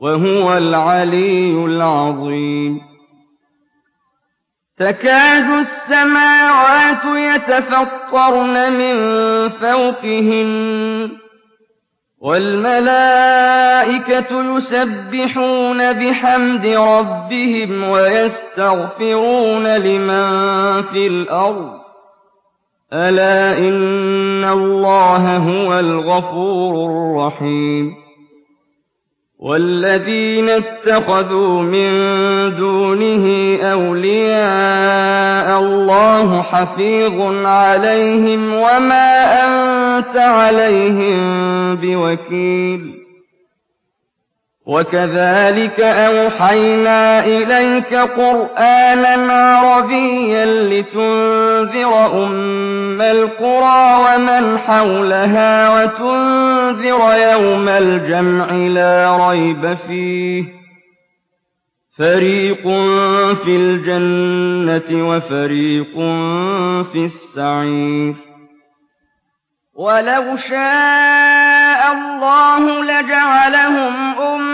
وهو العلي العظيم. تكاد السماوات يتفطرن من فوقهن والملائكة يسبحون بحمد ربهم ويستغفرون لمن في الأرض. ألا إن الله هو الغفور الرحيم. والذين اتخذوا من دونه أولياء الله حفيظ عليهم وما أنت عليهم بوكيل. وكذلك أوحينا إليك قرآنا عربيا لتنذر القرى ومن حولها وتنذر يوم الجمع لا ريب فيه. فريق في الجنة وفريق في السعير. ولو شاء الله لجعلهم أمة